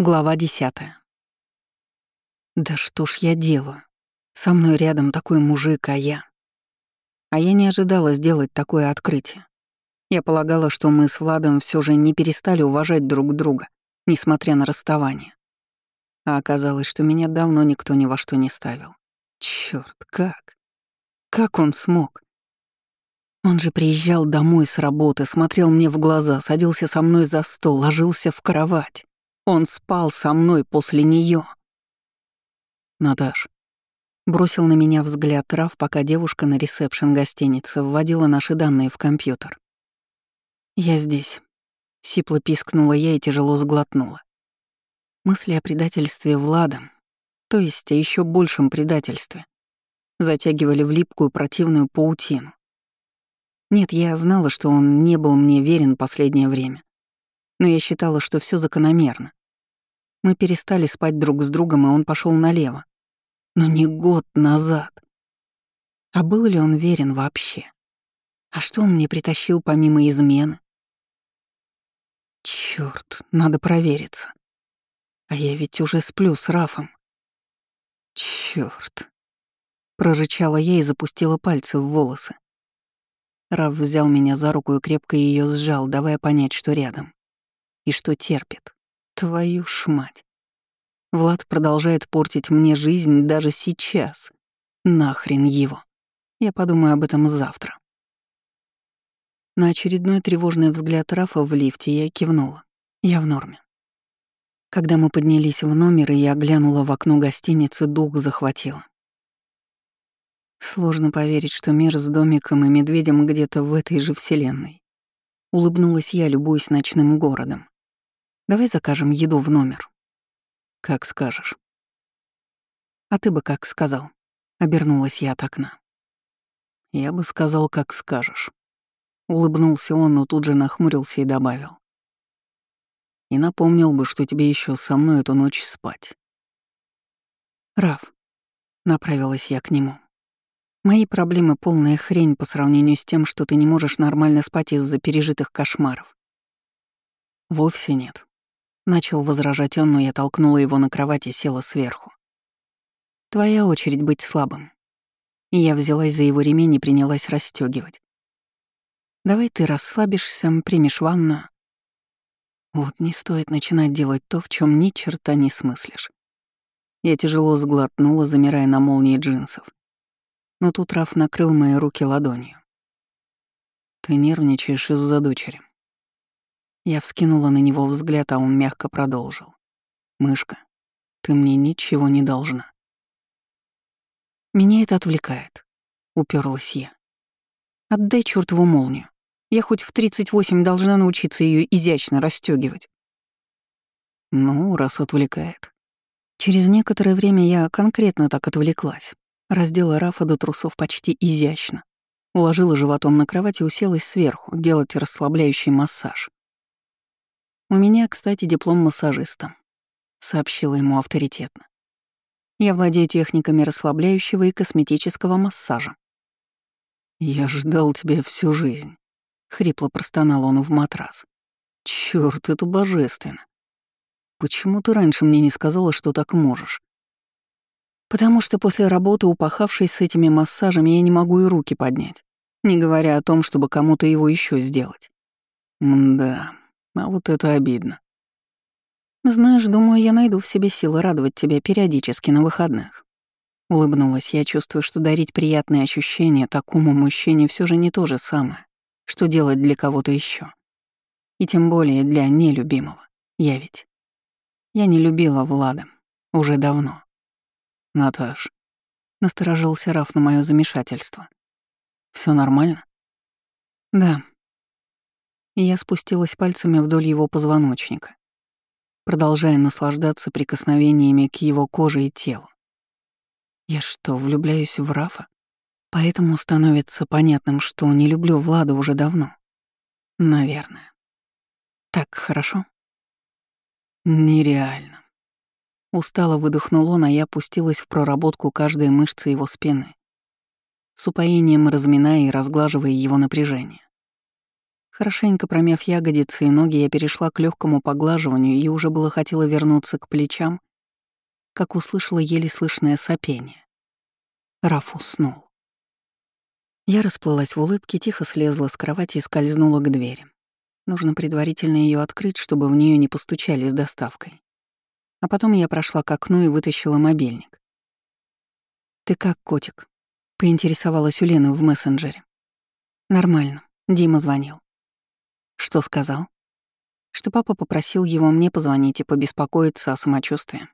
Глава десятая. Да что ж я делаю? Со мной рядом такой мужик, а я... А я не ожидала сделать такое открытие. Я полагала, что мы с Владом все же не перестали уважать друг друга, несмотря на расставание. А оказалось, что меня давно никто ни во что не ставил. Черт, как? Как он смог? Он же приезжал домой с работы, смотрел мне в глаза, садился со мной за стол, ложился в кровать. Он спал со мной после нее. Наташ. Бросил на меня взгляд трав, пока девушка на ресепшн гостиницы вводила наши данные в компьютер. «Я здесь», — сипло пискнула я и тяжело сглотнула. Мысли о предательстве Влада, то есть о еще большем предательстве, затягивали в липкую противную паутину. Нет, я знала, что он не был мне верен последнее время, но я считала, что все закономерно. Мы перестали спать друг с другом, и он пошел налево. Но не год назад. А был ли он верен вообще? А что он мне притащил помимо измены? Черт, надо провериться. А я ведь уже сплю с Рафом. Черт! Прорычала я и запустила пальцы в волосы. Раф взял меня за руку и крепко ее сжал, давая понять, что рядом. И что терпит. Твою ж мать. Влад продолжает портить мне жизнь даже сейчас. Нахрен его. Я подумаю об этом завтра. На очередной тревожный взгляд Рафа в лифте я кивнула. Я в норме. Когда мы поднялись в номер, и я глянула в окно гостиницы, дух захватило. Сложно поверить, что мир с домиком и медведем где-то в этой же вселенной. Улыбнулась я, любуясь ночным городом. Давай закажем еду в номер. Как скажешь. А ты бы как сказал? Обернулась я от окна. Я бы сказал, как скажешь. Улыбнулся он, но тут же нахмурился и добавил. И напомнил бы, что тебе еще со мной эту ночь спать. Раф, направилась я к нему. Мои проблемы — полная хрень по сравнению с тем, что ты не можешь нормально спать из-за пережитых кошмаров. Вовсе нет. Начал возражать он, но я толкнула его на кровать и села сверху. «Твоя очередь быть слабым». И я взялась за его ремень и принялась расстегивать. «Давай ты расслабишься, примешь ванную». Вот не стоит начинать делать то, в чем ни черта не смыслишь. Я тяжело сглотнула, замирая на молнии джинсов. Но тут Раф накрыл мои руки ладонью. «Ты нервничаешь из-за дочери. Я вскинула на него взгляд, а он мягко продолжил. «Мышка, ты мне ничего не должна». «Меня это отвлекает», — уперлась я. «Отдай чертову молнию. Я хоть в 38 должна научиться ее изящно расстегивать. «Ну, раз отвлекает». Через некоторое время я конкретно так отвлеклась. Раздела Рафа до трусов почти изящно. Уложила животом на кровать и уселась сверху, делать расслабляющий массаж. «У меня, кстати, диплом массажиста», — сообщила ему авторитетно. «Я владею техниками расслабляющего и косметического массажа». «Я ждал тебя всю жизнь», — хрипло простонал он в матрас. «Чёрт, это божественно. Почему ты раньше мне не сказала, что так можешь?» «Потому что после работы, упахавшись с этими массажами, я не могу и руки поднять, не говоря о том, чтобы кому-то его еще сделать». «Да, а вот это обидно. Знаешь, думаю, я найду в себе силы радовать тебя периодически на выходных. Улыбнулась я, чувствую, что дарить приятные ощущения такому мужчине все же не то же самое, что делать для кого-то еще. И тем более для нелюбимого. Я ведь. Я не любила Влада. Уже давно. Наташ. Насторожился Раф на мое замешательство. Все нормально? Да, я спустилась пальцами вдоль его позвоночника, продолжая наслаждаться прикосновениями к его коже и телу. Я что, влюбляюсь в Рафа? Поэтому становится понятным, что не люблю Влада уже давно. Наверное. Так хорошо? Нереально. Устало выдохнул он, а я опустилась в проработку каждой мышцы его спины, с упоением разминая и разглаживая его напряжение. Хорошенько промяв ягодицы и ноги, я перешла к легкому поглаживанию и уже было хотела вернуться к плечам, как услышала еле слышное сопение. Раф уснул. Я расплылась в улыбке, тихо слезла с кровати и скользнула к двери. Нужно предварительно ее открыть, чтобы в нее не постучали с доставкой. А потом я прошла к окну и вытащила мобильник. «Ты как, котик?» — поинтересовалась у Лены в мессенджере. «Нормально. Дима звонил». «Что сказал?» «Что папа попросил его мне позвонить и побеспокоиться о самочувствии».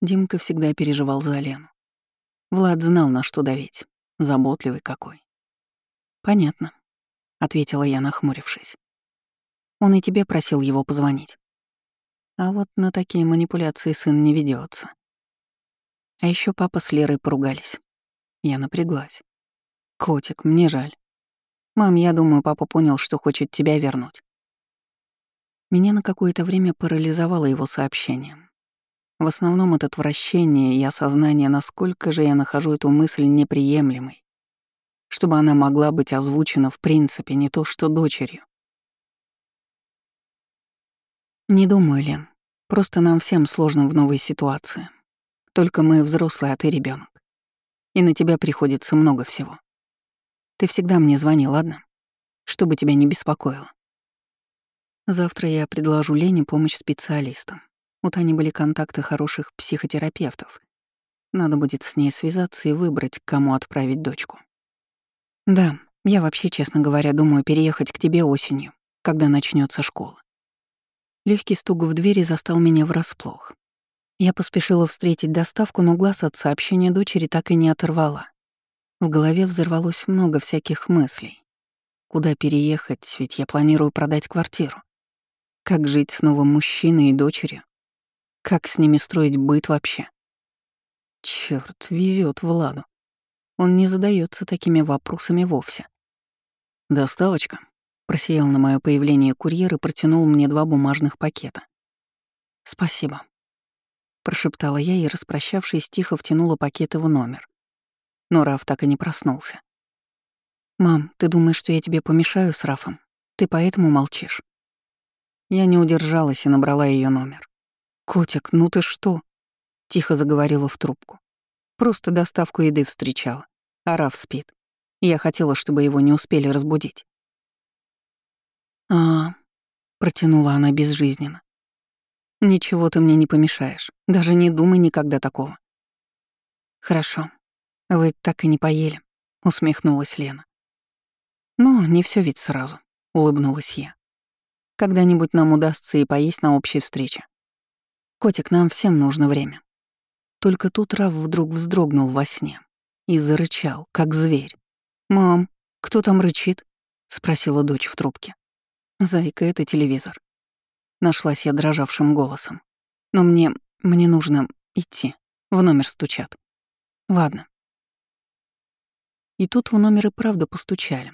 Димка всегда переживал за Лену. Влад знал, на что давить. Заботливый какой. «Понятно», — ответила я, нахмурившись. «Он и тебе просил его позвонить. А вот на такие манипуляции сын не ведется. А еще папа с Лерой поругались. Я напряглась. «Котик, мне жаль. Мам, я думаю, папа понял, что хочет тебя вернуть». Меня на какое-то время парализовало его сообщение. В основном это отвращение и осознание, насколько же я нахожу эту мысль неприемлемой, чтобы она могла быть озвучена в принципе, не то что дочерью. Не думаю, Лен. Просто нам всем сложно в новой ситуации. Только мы взрослые, а ты ребенок. И на тебя приходится много всего. Ты всегда мне звони, ладно? Чтобы тебя не беспокоило. Завтра я предложу Лене помощь специалистам. У Тани были контакты хороших психотерапевтов. Надо будет с ней связаться и выбрать, к кому отправить дочку. Да, я вообще, честно говоря, думаю переехать к тебе осенью, когда начнется школа. Легкий стук в двери застал меня врасплох. Я поспешила встретить доставку, но глаз от сообщения дочери так и не оторвала. В голове взорвалось много всяких мыслей. Куда переехать, ведь я планирую продать квартиру. Как жить с новым мужчиной и дочерью? Как с ними строить быт вообще? Черт, везет Владу. Он не задается такими вопросами вовсе. Доставочка. Просиял на мое появление курьер и протянул мне два бумажных пакета. Спасибо. Прошептала я и, распрощавшись, тихо втянула пакеты в номер. Но Раф так и не проснулся. «Мам, ты думаешь, что я тебе помешаю с Рафом? Ты поэтому молчишь?» Я не удержалась и набрала ее номер. «Котик, ну ты что?» — тихо заговорила в трубку. «Просто доставку еды встречала. Араф спит. Я хотела, чтобы его не успели разбудить». «А...» — протянула она безжизненно. «Ничего ты мне не помешаешь. Даже не думай никогда такого». «Хорошо. Вы так и не поели», — усмехнулась Лена. «Ну, не все ведь сразу», — улыбнулась я. «Когда-нибудь нам удастся и поесть на общей встрече. Котик, нам всем нужно время. Только тут Рав вдруг вздрогнул во сне и зарычал, как зверь. «Мам, кто там рычит?» — спросила дочь в трубке. «Зайка, это телевизор». Нашлась я дрожавшим голосом. «Но мне... мне нужно идти. В номер стучат». «Ладно». И тут в номер и правда постучали.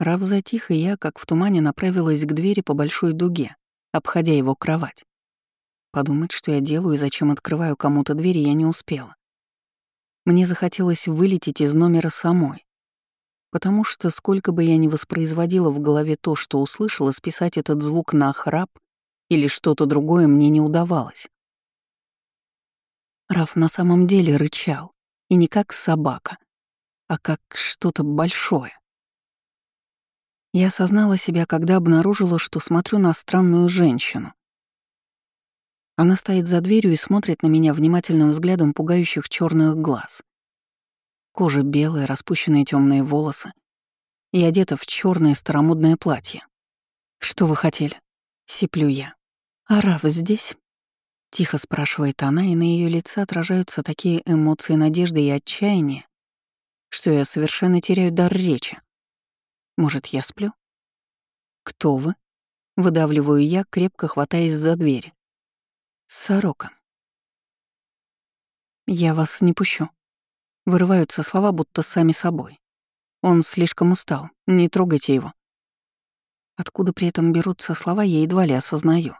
Рав затих, и я, как в тумане, направилась к двери по большой дуге, обходя его кровать. Подумать, что я делаю и зачем открываю кому-то двери, я не успела. Мне захотелось вылететь из номера самой. Потому что сколько бы я ни воспроизводила в голове то, что услышала, списать этот звук на храп или что-то другое мне не удавалось. Раф на самом деле рычал, и не как собака, а как что-то большое. Я осознала себя, когда обнаружила, что смотрю на странную женщину, она стоит за дверью и смотрит на меня внимательным взглядом пугающих черных глаз. Кожа белая, распущенные темные волосы и одета в черное старомодное платье. «Что вы хотели?» — сиплю я. «Арав здесь?» — тихо спрашивает она, и на ее лице отражаются такие эмоции надежды и отчаяния, что я совершенно теряю дар речи. Может, я сплю? «Кто вы?» — выдавливаю я, крепко хватаясь за дверь. Сорока. «Я вас не пущу». Вырываются слова, будто сами собой. Он слишком устал, не трогайте его. Откуда при этом берутся слова, я едва ли осознаю.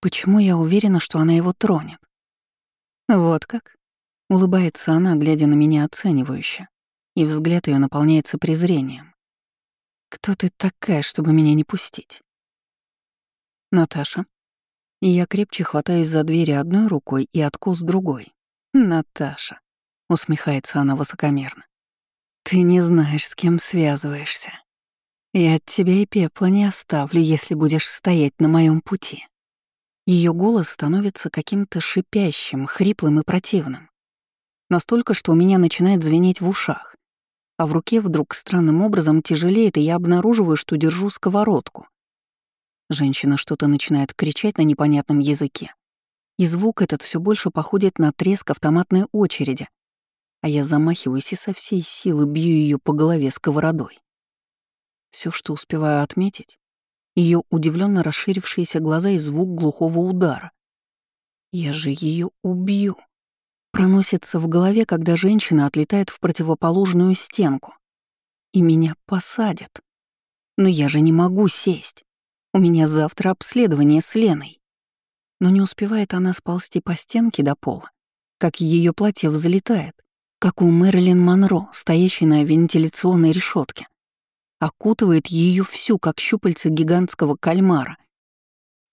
Почему я уверена, что она его тронет? Вот как? Улыбается она, глядя на меня оценивающе, и взгляд ее наполняется презрением. Кто ты такая, чтобы меня не пустить? Наташа. И я крепче хватаюсь за двери одной рукой и откус другой. Наташа. Усмехается она высокомерно. Ты не знаешь, с кем связываешься. Я от тебя и пепла не оставлю, если будешь стоять на моем пути. Ее голос становится каким-то шипящим, хриплым и противным. Настолько, что у меня начинает звенеть в ушах. А в руке вдруг странным образом тяжелеет, и я обнаруживаю, что держу сковородку. Женщина что-то начинает кричать на непонятном языке. И звук этот все больше походит на треск автоматной очереди. А я замахиваюсь и со всей силы бью ее по голове сковородой. Все, что успеваю отметить, ее удивленно расширившиеся глаза и звук глухого удара. Я же ее убью. Проносится в голове, когда женщина отлетает в противоположную стенку. И меня посадят. Но я же не могу сесть. У меня завтра обследование с Леной. Но не успевает она сползти по стенке до пола, как ее платье взлетает, как у Мэрилин Монро, стоящей на вентиляционной решетке окутывает ее всю, как щупальца гигантского кальмара.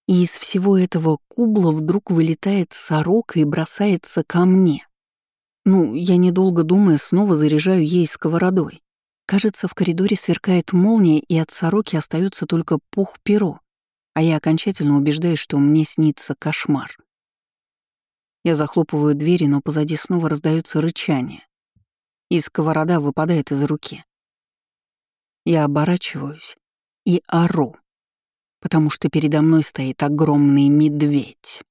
И из всего этого кубла вдруг вылетает сорока и бросается ко мне. Ну, я, недолго думая, снова заряжаю ей сковородой. Кажется, в коридоре сверкает молния, и от сороки остается только пух-перо, а я окончательно убеждаюсь, что мне снится кошмар. Я захлопываю двери, но позади снова раздается рычание, и сковорода выпадает из руки. Я оборачиваюсь и ору, потому что передо мной стоит огромный медведь.